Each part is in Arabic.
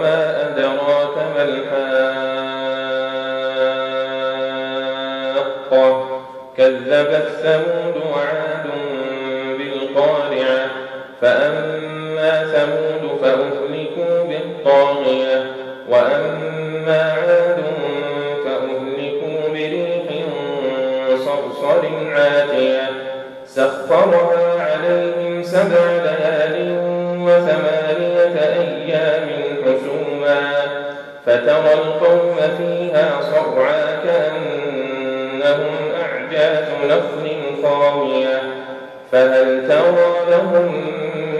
وما أدراك ما الحاقة. كذبت ثمود وعاد بالقارعة. فأما ثمود فأهلكوا بالطاغية. وأما عاد فأهلكوا بريح صرصر عاتية. سخرها عليهم سبع ليال وثمانية أيام حسوما فترى القوم فيها صرعا كأنهم أعجاز نخل خاوية. فهل ترى لهم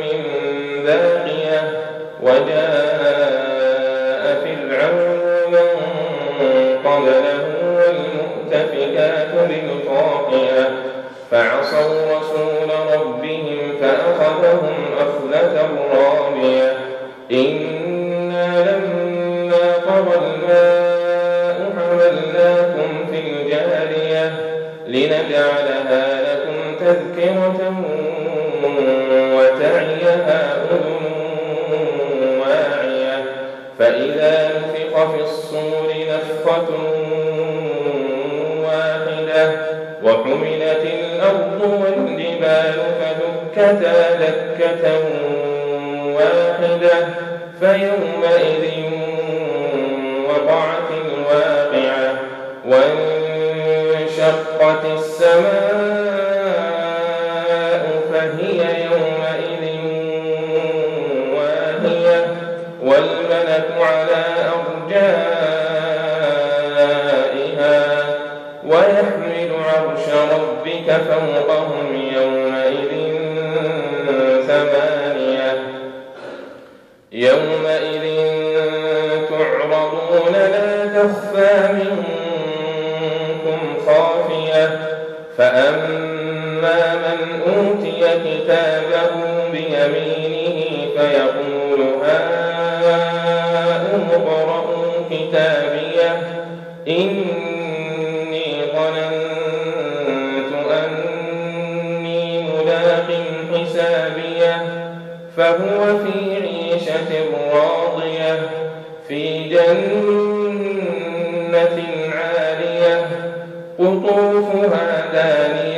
من باقية؟ وجاء فرعون ومن قبله والمؤتفكات بالطاقية فعصوا رسول ربهم فأخذهم أخذة رابية إنا لما طغى الماء حملناكم في الجارية لنجعلها لكم تذكرة وتعيها أذن واعية. فإذا نفخ في الصور نفخة واحدة وحملت الأرض والجبال فدكتا دكة واحدة فيومئذ فأما من أوتي كتابه بيمينه فيقول هاؤم اقرءوا كتابيه إني ظننت أني ملاق حسابيه فهو في عيشة راضية في جنة عالية قطوفها دانية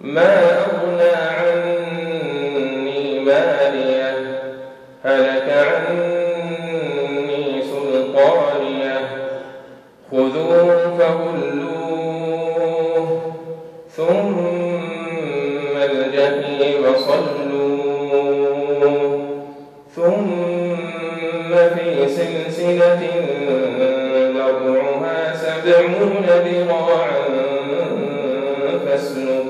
ما أغنى عني ماليه هلك عني سلطانيه خذوه فغلوه ثم الجحيم صلوه ثم في سلسلة ذرعها سبعون ذراعا فاسلكوه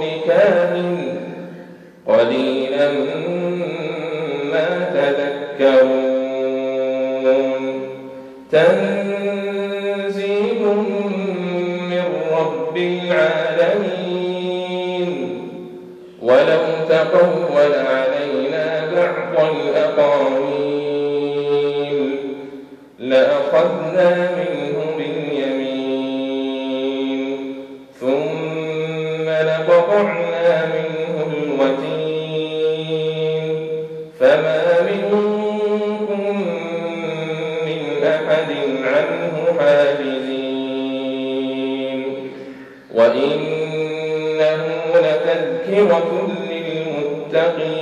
كاهن قليلا ما تذكرون. تنزيل من رب العالمين. ولو تقول علينا بعض الأقاويل لأخذنا منه وإنه لتذكرة للمتقين.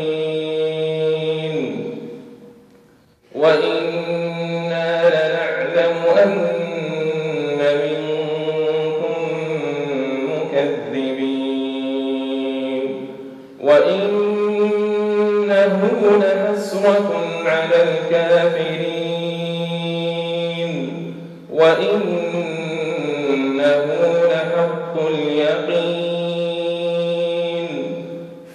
وإنا لنعلم أن منكم مكذبين. وإنه لحسرة على الكافرين.